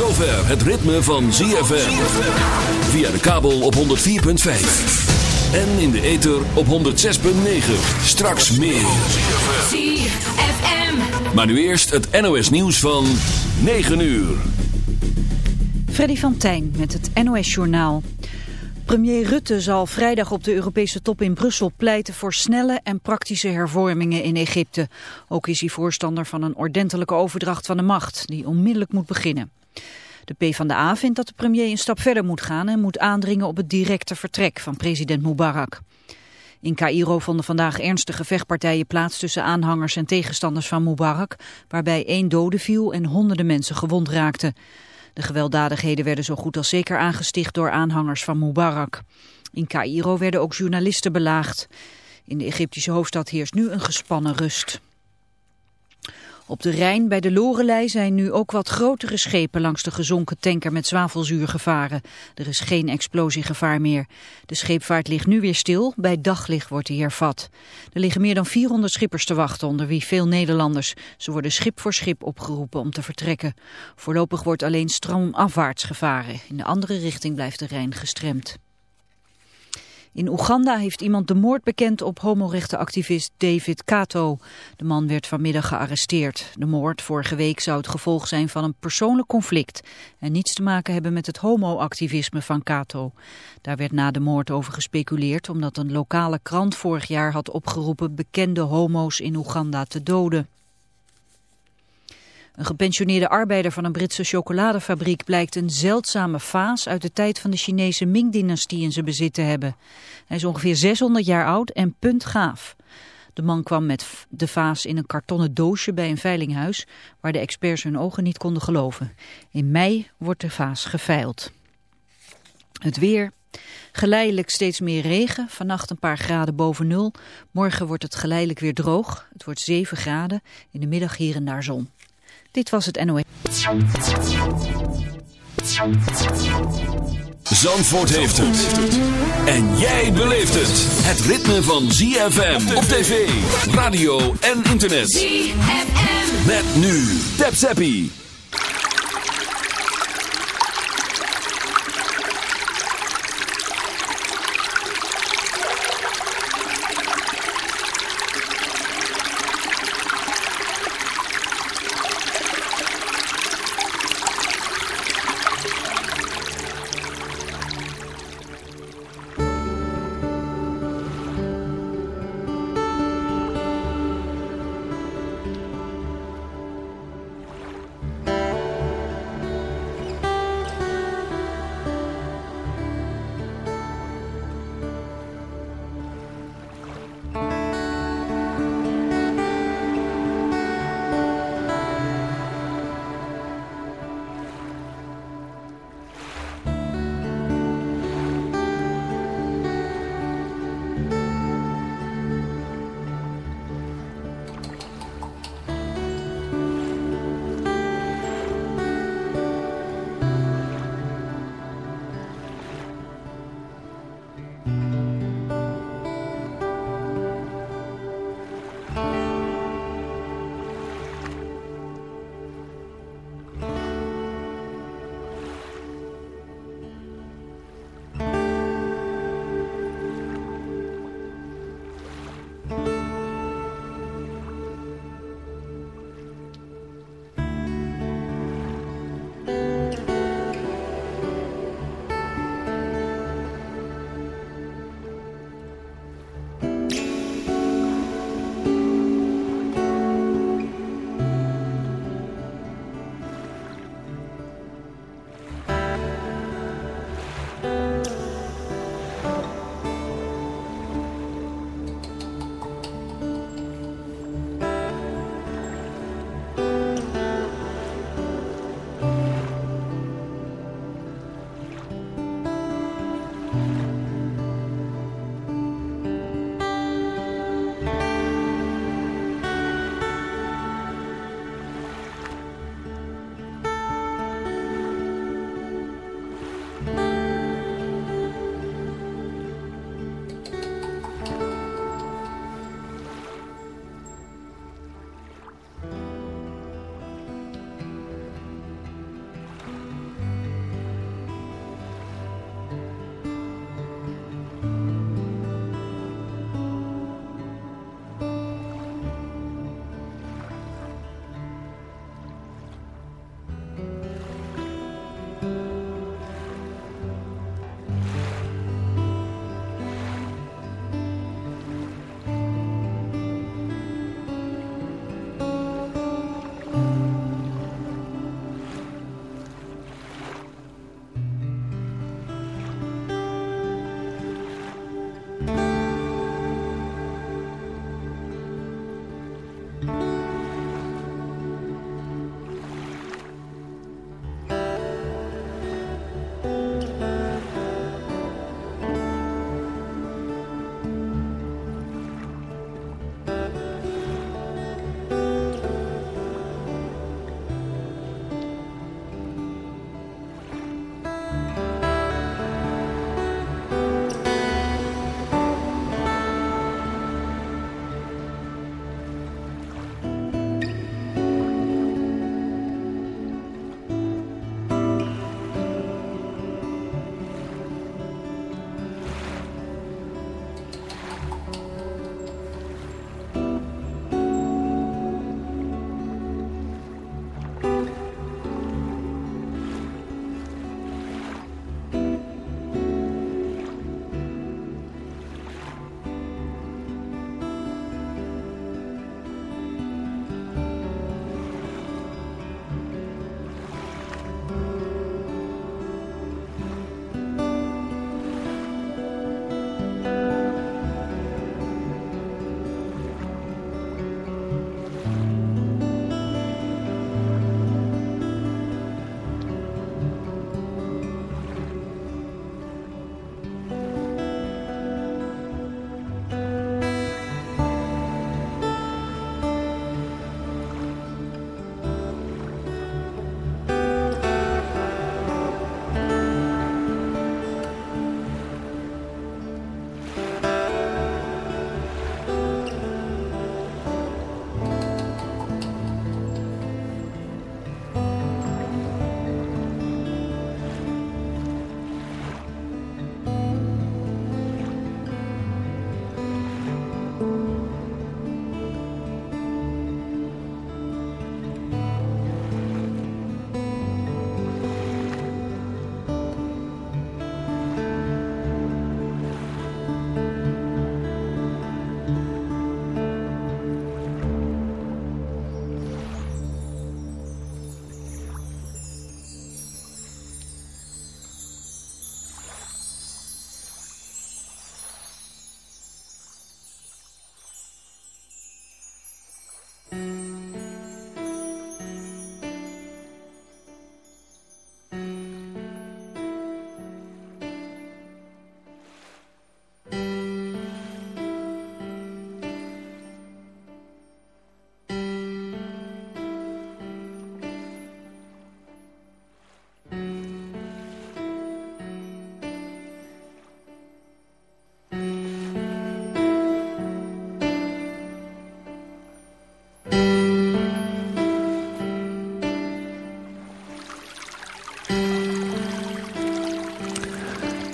zover het ritme van ZFM. Via de kabel op 104.5. En in de ether op 106.9. Straks meer. ZFM. Maar nu eerst het NOS nieuws van 9 uur. Freddy van Tijn met het NOS-journaal. Premier Rutte zal vrijdag op de Europese top in Brussel pleiten voor snelle en praktische hervormingen in Egypte. Ook is hij voorstander van een ordentelijke overdracht van de macht, die onmiddellijk moet beginnen. De PvdA vindt dat de premier een stap verder moet gaan en moet aandringen op het directe vertrek van president Mubarak. In Cairo vonden vandaag ernstige vechtpartijen plaats tussen aanhangers en tegenstanders van Mubarak, waarbij één dode viel en honderden mensen gewond raakten. De gewelddadigheden werden zo goed als zeker aangesticht door aanhangers van Mubarak. In Cairo werden ook journalisten belaagd. In de Egyptische hoofdstad heerst nu een gespannen rust. Op de Rijn bij de Lorelei zijn nu ook wat grotere schepen langs de gezonken tanker met zwavelzuur gevaren. Er is geen explosiegevaar meer. De scheepvaart ligt nu weer stil, bij daglicht wordt die hervat. Er liggen meer dan 400 schippers te wachten, onder wie veel Nederlanders. Ze worden schip voor schip opgeroepen om te vertrekken. Voorlopig wordt alleen stroomafwaarts gevaren. In de andere richting blijft de Rijn gestremd. In Oeganda heeft iemand de moord bekend op homorechtenactivist David Kato. De man werd vanmiddag gearresteerd. De moord vorige week zou het gevolg zijn van een persoonlijk conflict... en niets te maken hebben met het homoactivisme van Kato. Daar werd na de moord over gespeculeerd... omdat een lokale krant vorig jaar had opgeroepen... bekende homo's in Oeganda te doden. Een gepensioneerde arbeider van een Britse chocoladefabriek blijkt een zeldzame vaas uit de tijd van de Chinese Ming-dynastie in zijn bezit te hebben. Hij is ongeveer 600 jaar oud en puntgaaf. De man kwam met de vaas in een kartonnen doosje bij een veilinghuis waar de experts hun ogen niet konden geloven. In mei wordt de vaas geveild. Het weer. Geleidelijk steeds meer regen, vannacht een paar graden boven nul. Morgen wordt het geleidelijk weer droog. Het wordt 7 graden, in de middag hier en daar zon. Dit was het NOE. Zandvoort heeft het. En jij beleeft het. Het ritme van ZFM op tv, radio en internet. ZFM. Met nu. Tap Zappie.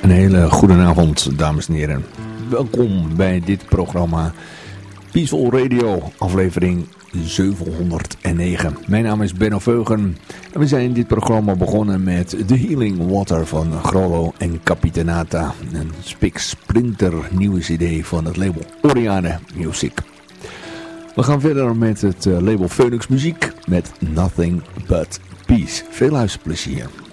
Een hele goede avond, dames en heren. Welkom bij dit programma Peaceful Radio, aflevering 709. Mijn naam is Benno Veugen en we zijn dit programma begonnen met The Healing Water van Grollo en Capitanata. Een spik splinter nieuwe cd van het label Oriane Music. We gaan verder met het eh, label Phoenix Muziek met Nothing But Peace. Veel luisterplezier.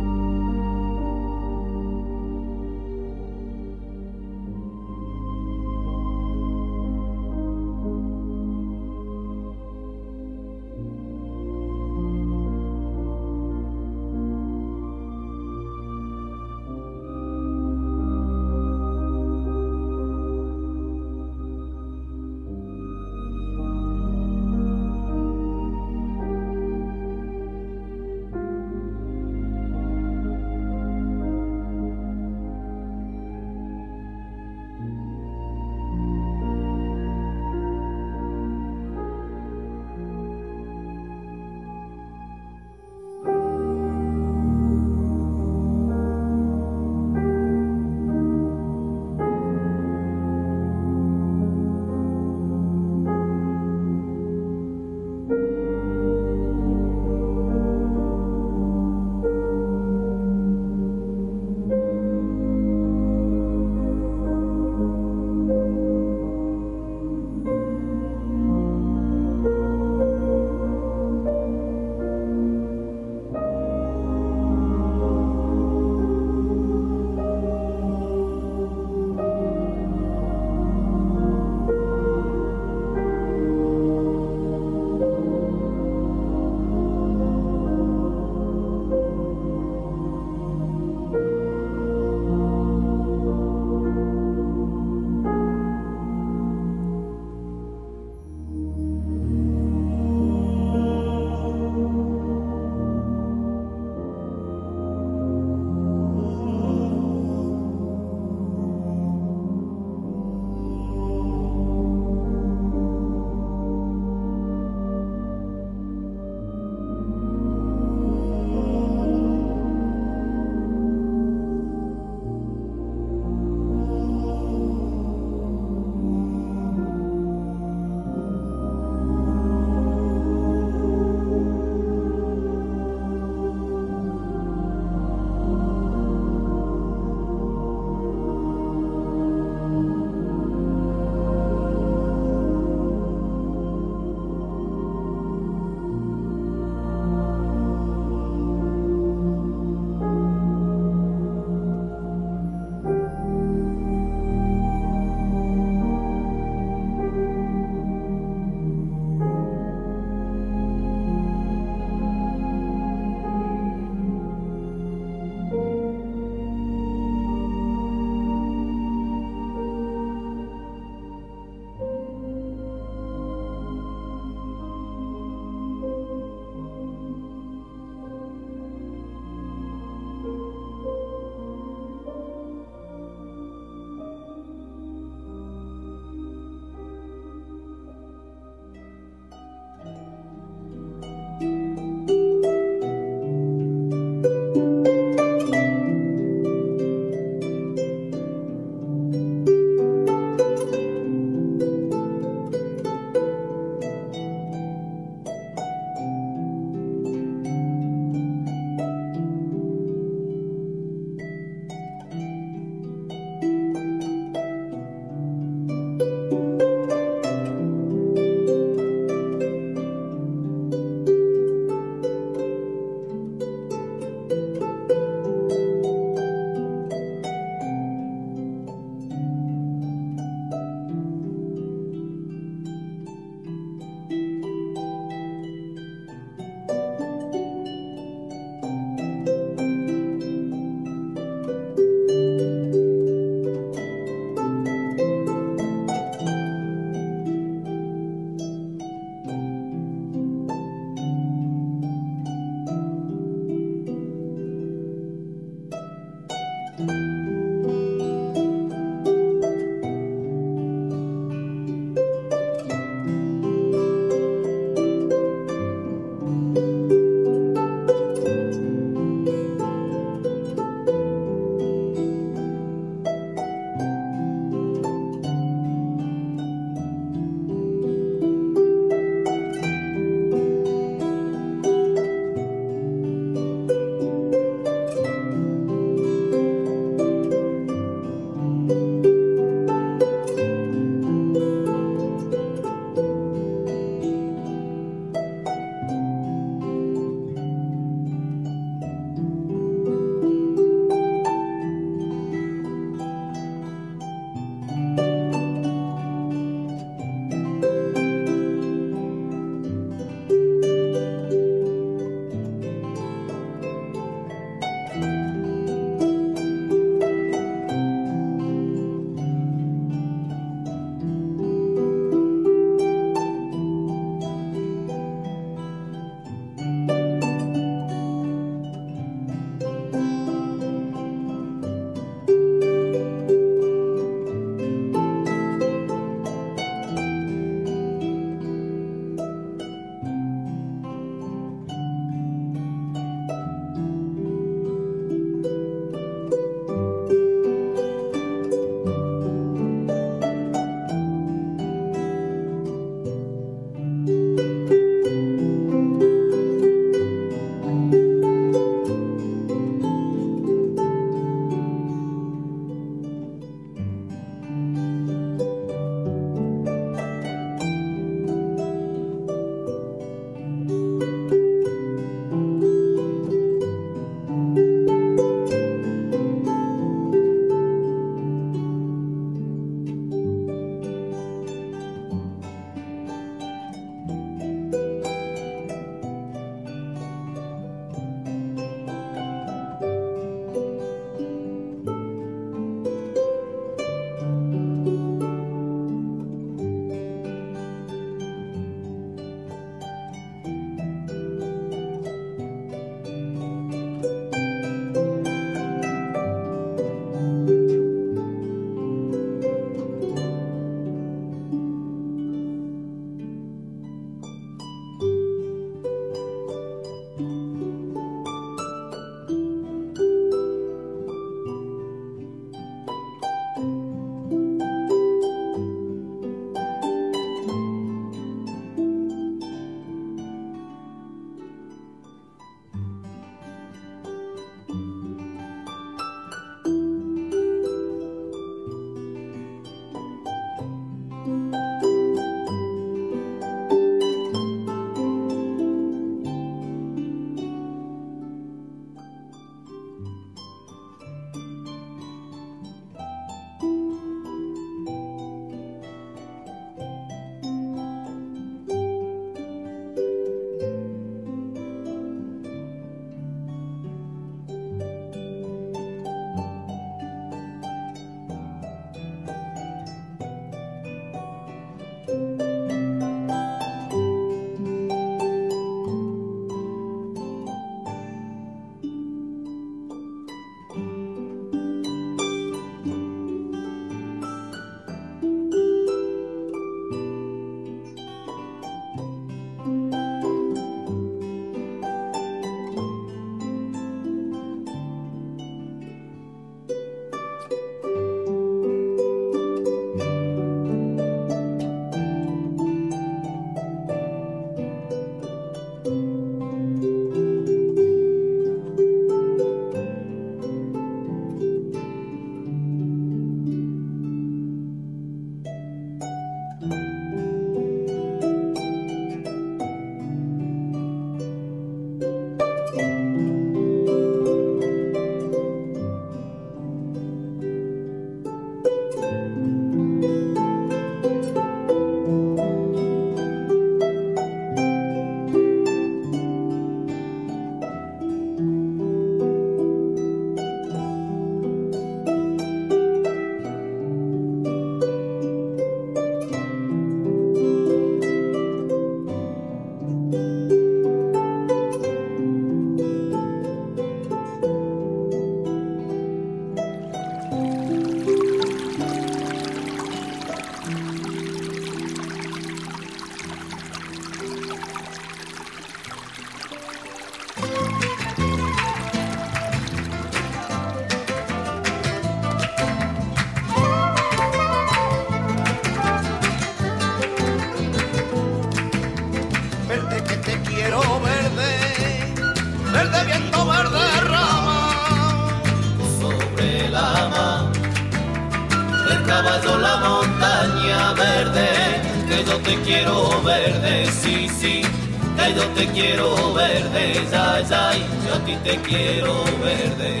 Te quiero verde.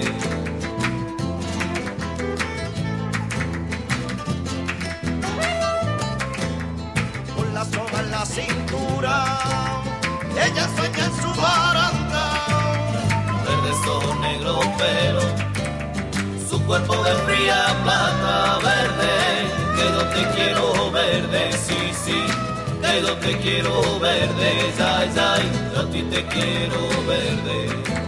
Con la soga en la cintura, ella sueña en su baranda. Verde son negro pelo, su cuerpo de fría plata verde que yo te quiero verde, sí, sí, que yo te quiero verde, ay, ay, yo a ti te quiero verde.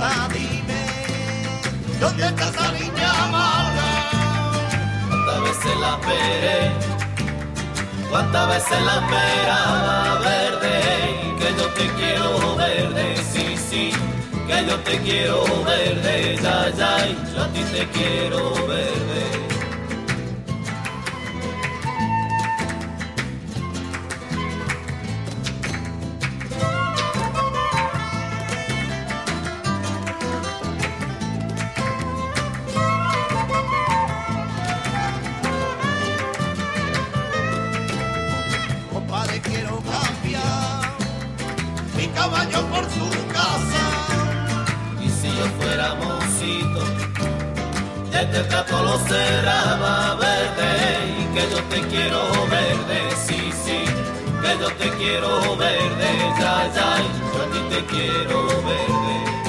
¿Dónde está? Dime, ¿dónde está esa niña amarga? ¿Cuántas veces la esperé? ¿Cuántas veces la esperaba verde? Que yo te quiero verde, sí, sí, que yo te quiero verde, ya, ya, yo a ti te quiero verde. Cerraba verde, y que yo te quiero verde, sí, sí, que yo te quiero verde, ya, ya, yo a ti te quiero verde.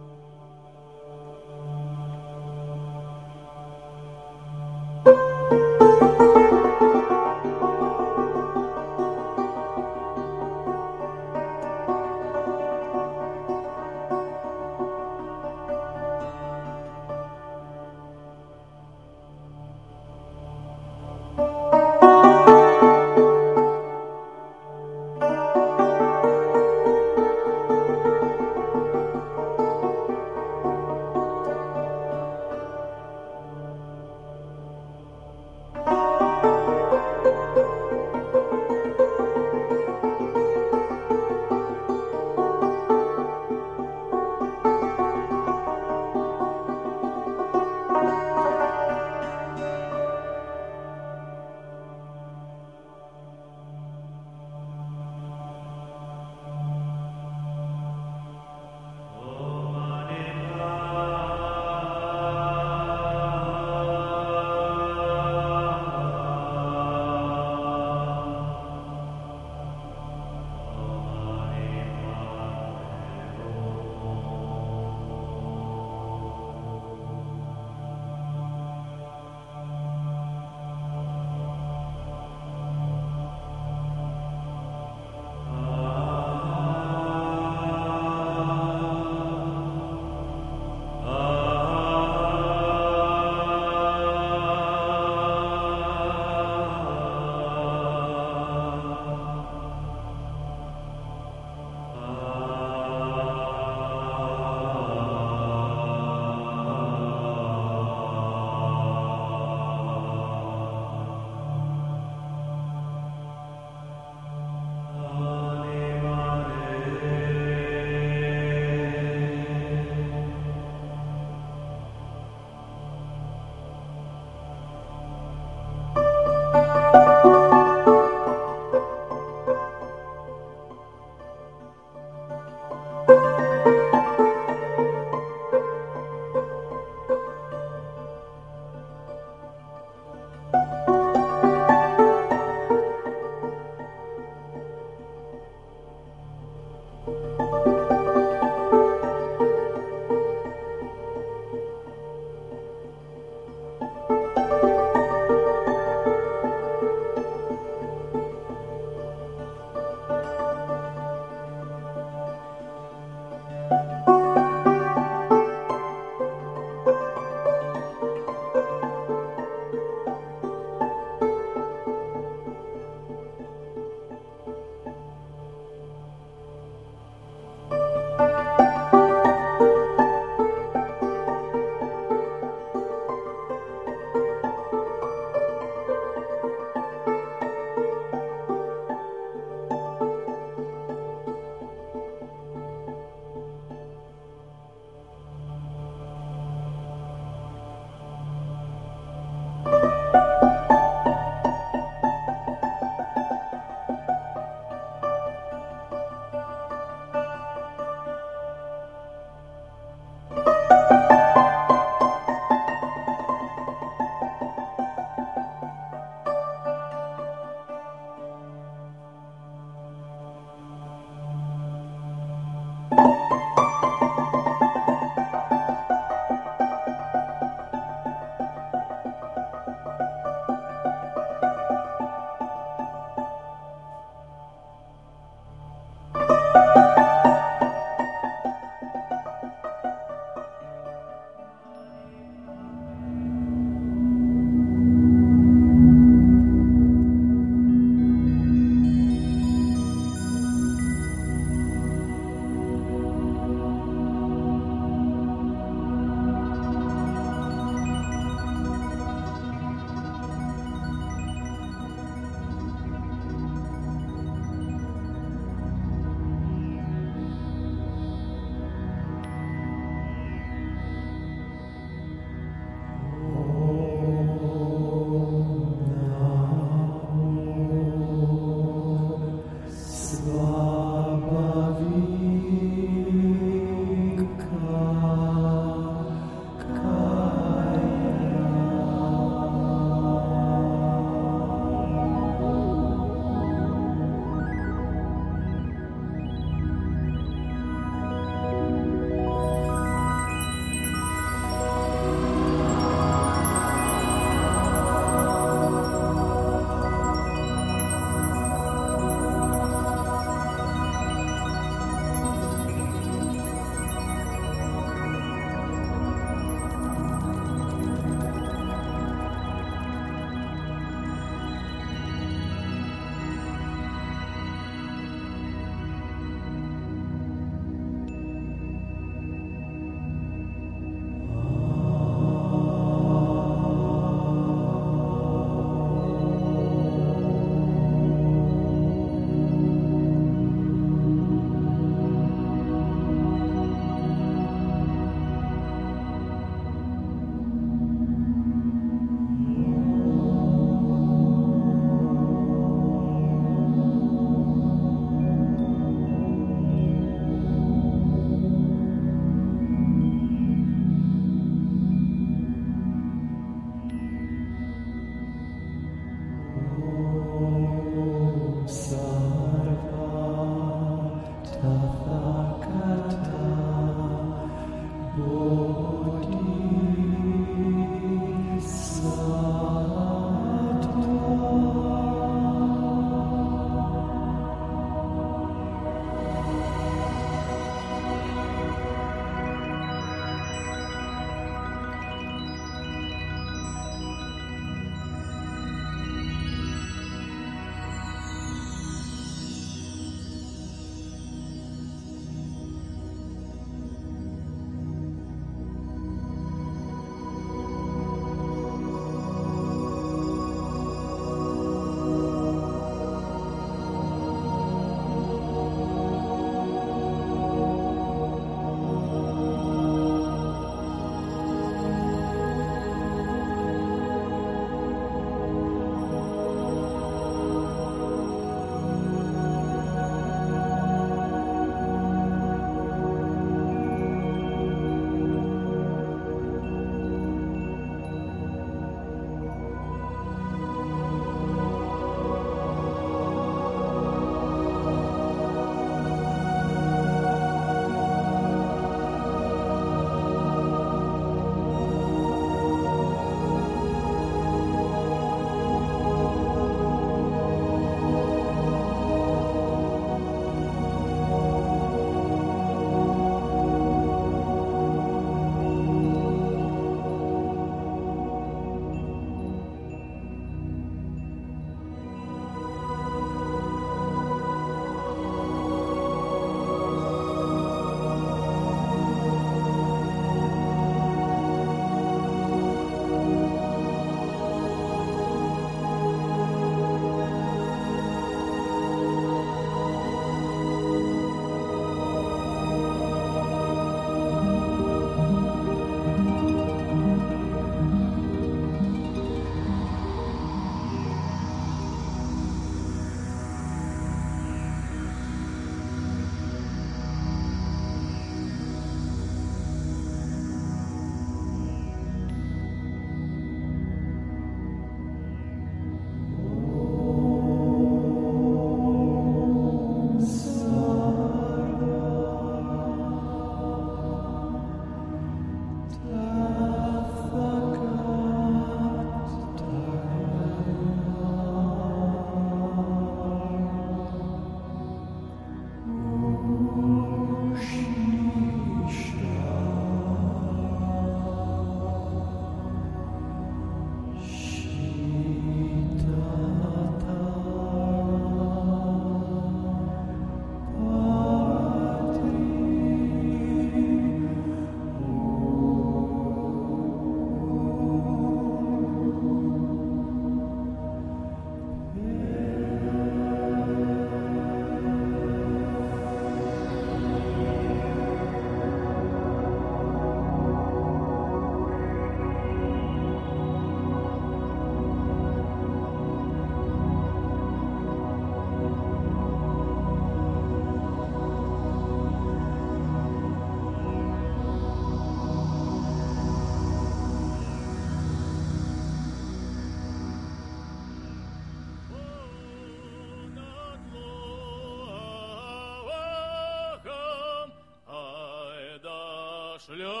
Oslo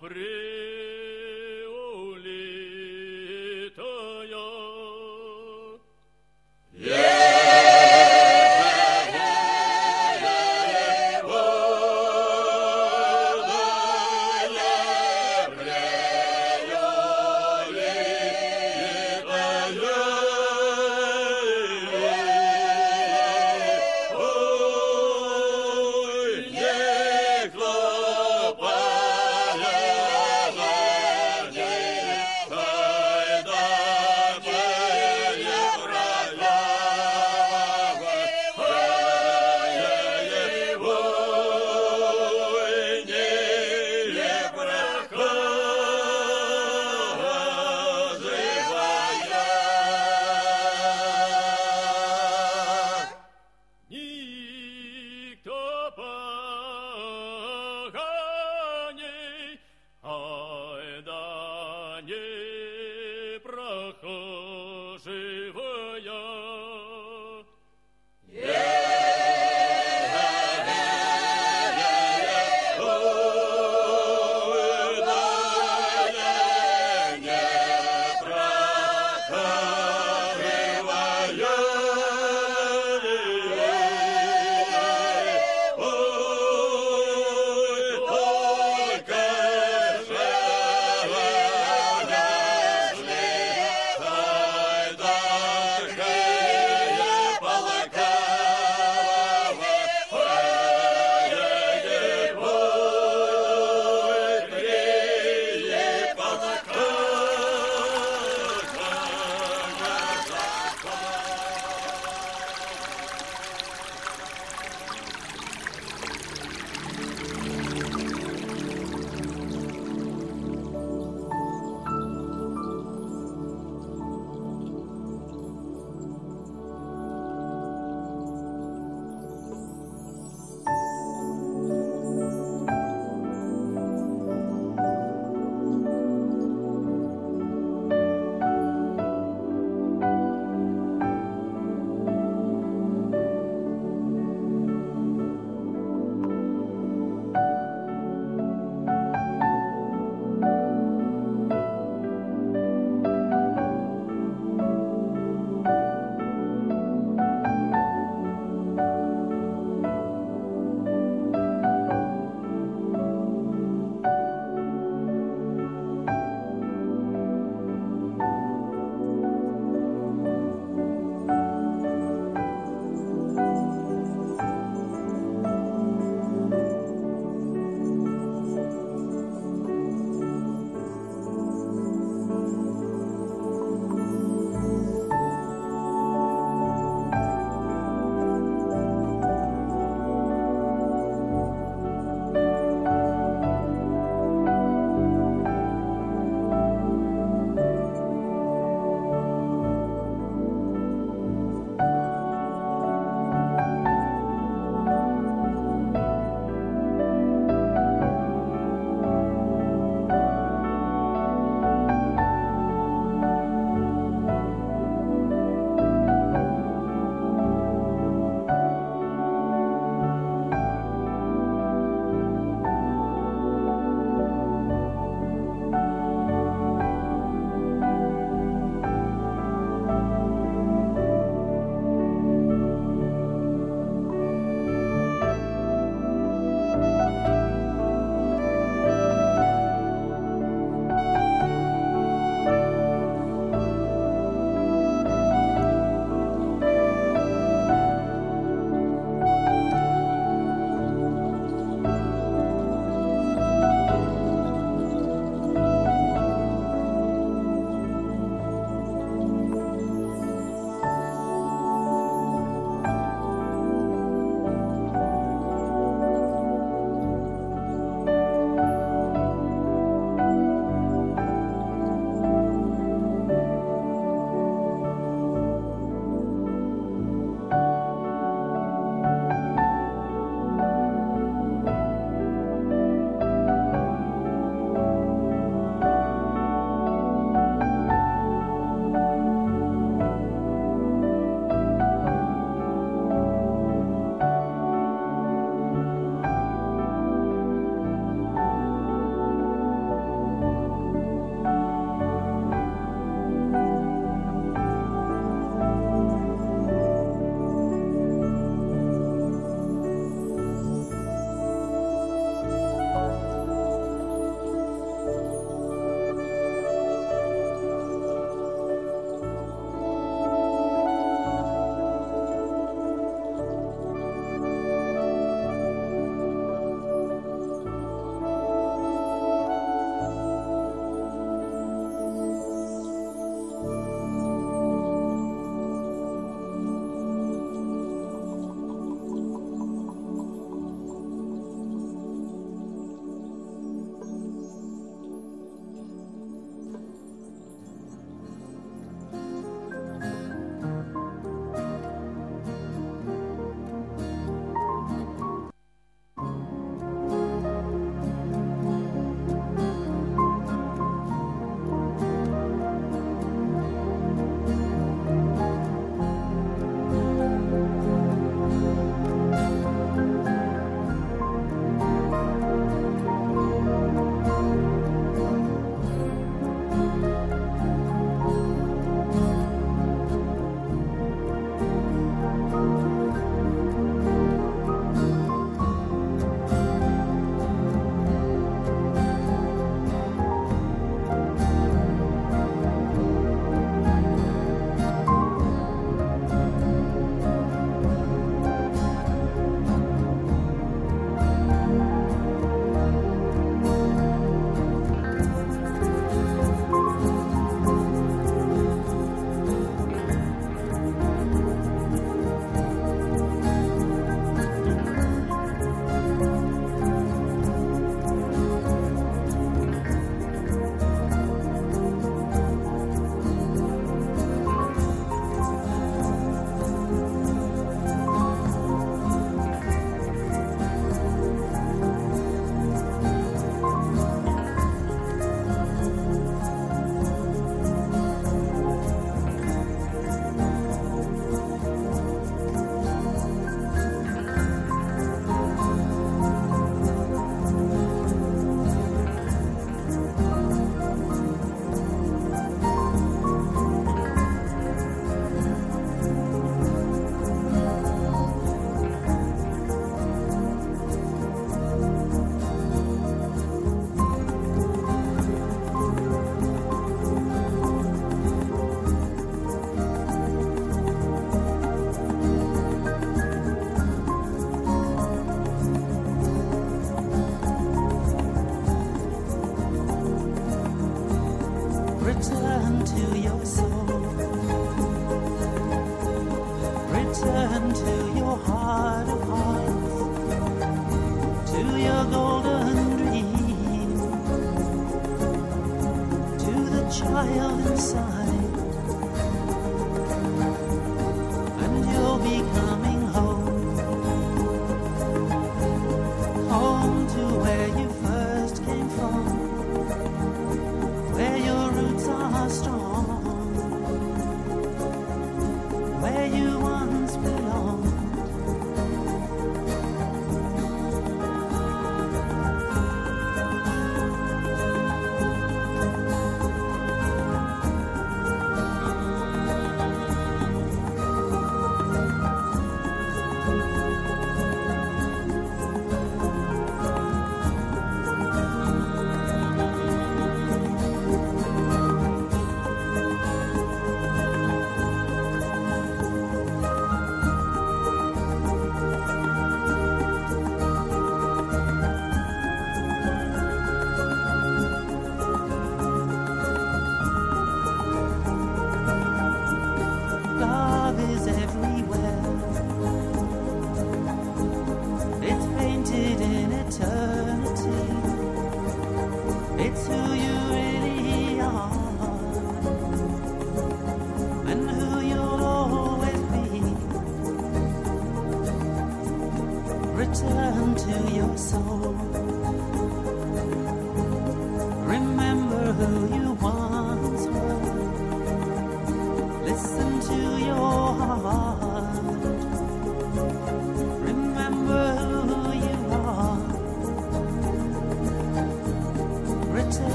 April.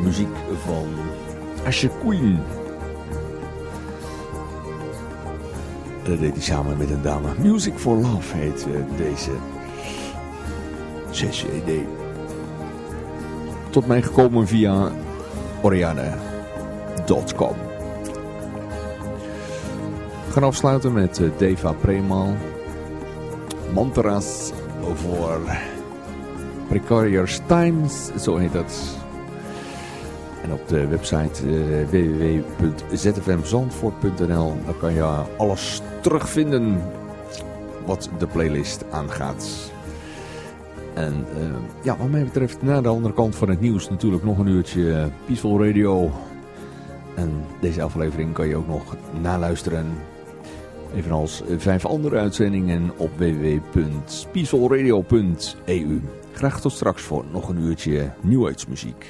Muziek van Asher Queen. Dat deed hij samen met een dame. Music for Love heet uh, deze CCD. Tot mij gekomen via Oriane.com. We gaan afsluiten met uh, Deva Premal. Mantras voor Precarious Times, zo heet dat. Op de website uh, www.zfmzandvoort.nl daar kan je alles terugvinden wat de playlist aangaat. En uh, ja, wat mij betreft, naar de andere kant van het nieuws natuurlijk nog een uurtje Peaceful Radio. En deze aflevering kan je ook nog naluisteren. Evenals vijf andere uitzendingen op www.peacefulradio.eu. Graag tot straks voor nog een uurtje nieuwheidsmuziek.